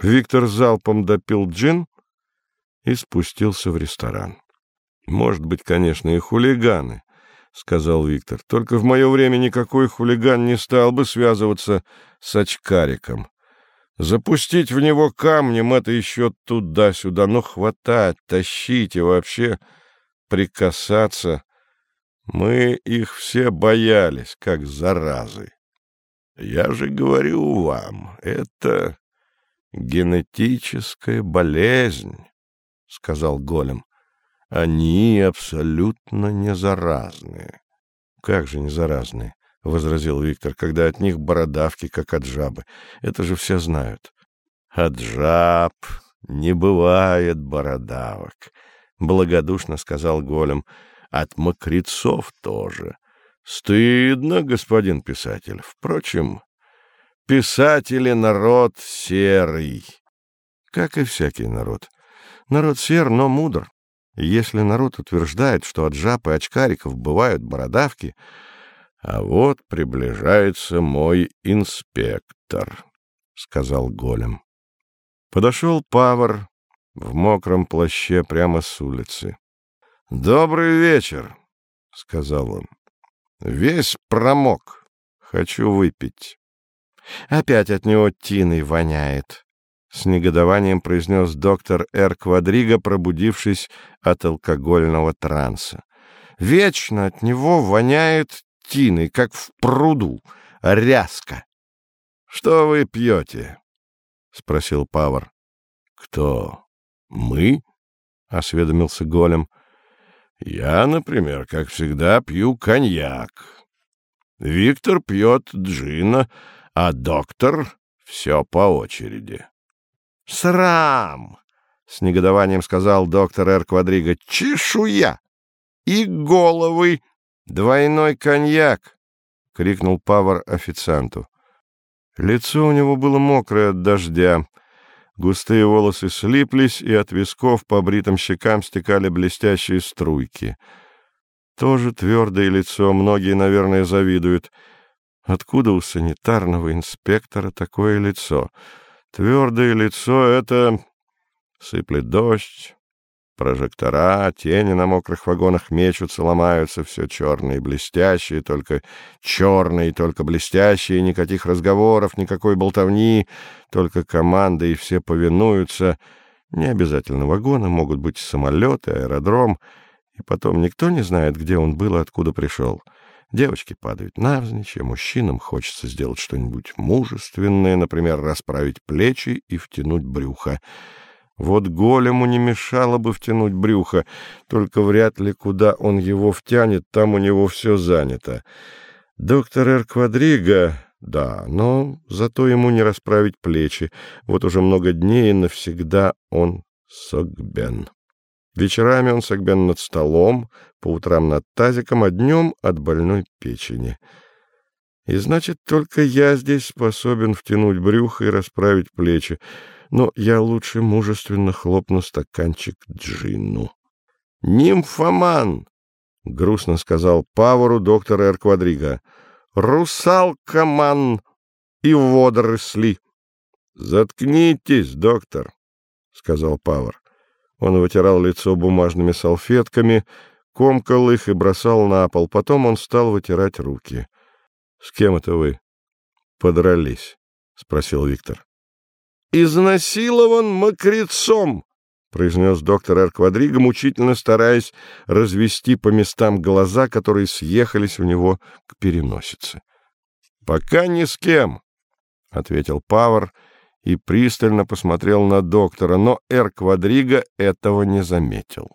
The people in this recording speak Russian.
Виктор залпом допил джин и спустился в ресторан. «Может быть, конечно, и хулиганы», — сказал Виктор. «Только в мое время никакой хулиган не стал бы связываться с очкариком. Запустить в него камнем — это еще туда-сюда, но хватать, тащить и вообще прикасаться. Мы их все боялись, как заразы. Я же говорю вам, это генетическая болезнь, — сказал Голем. Они абсолютно не заразные. — Как же не заразные? — возразил Виктор, — когда от них бородавки, как от жабы. Это же все знают. — От жаб не бывает бородавок, — благодушно сказал Голем. — От мокрецов тоже. Стыдно, господин писатель. Впрочем, писатели — народ серый. Как и всякий народ. Народ сер, но мудр. Если народ утверждает, что от жаб и очкариков бывают бородавки, а вот приближается мой инспектор, — сказал голем. Подошел Павар в мокром плаще прямо с улицы. — Добрый вечер, — сказал он. — Весь промок. Хочу выпить. Опять от него тиной воняет, — с негодованием произнес доктор Р. Квадриго, пробудившись от алкогольного транса. «Вечно от него воняет тиной, как в пруду, ряска». «Что вы пьете?» — спросил Павар. «Кто? Мы?» — осведомился голем. «Я, например, как всегда, пью коньяк. Виктор пьет джина, а доктор — все по очереди». «Срам!» — с негодованием сказал доктор Р. Квадриго. «Чешуя! И головы! Двойной коньяк!» — крикнул Павар официанту. Лицо у него было мокрое от дождя. Густые волосы слиплись, и от висков по бритым щекам стекали блестящие струйки. Тоже твердое лицо, многие, наверное, завидуют. Откуда у санитарного инспектора такое лицо? Твердое лицо — это... Сыплет дождь, прожектора, тени на мокрых вагонах мечутся, ломаются, все черные блестящие, только черные только блестящие, никаких разговоров, никакой болтовни, только команда, и все повинуются. Не обязательно вагоны, могут быть самолеты, аэродром, и потом никто не знает, где он был и откуда пришел. Девочки падают навзничь, а мужчинам хочется сделать что-нибудь мужественное, например, расправить плечи и втянуть брюхо. Вот голему не мешало бы втянуть брюхо, только вряд ли куда он его втянет, там у него все занято. Доктор Эр Квадриго, да, но зато ему не расправить плечи. Вот уже много дней и навсегда он согбен. Вечерами он согбен над столом, по утрам над тазиком, а днем от больной печени. И значит, только я здесь способен втянуть брюхо и расправить плечи, но я лучше мужественно хлопну стаканчик джину. «Нимфоман!» — грустно сказал Павару доктор Эр Квадриго. «Русалкаман и водоросли!» «Заткнитесь, доктор!» — сказал Павар. Он вытирал лицо бумажными салфетками, комкал их и бросал на пол. Потом он стал вытирать руки. — С кем это вы? — Подрались, — спросил Виктор. — Изнасилован мокрецом! — произнес доктор Эр Квадриго, мучительно стараясь развести по местам глаза, которые съехались у него к переносице. — Пока ни с кем, — ответил Павар, — и пристально посмотрел на доктора, но Эр Квадриго этого не заметил.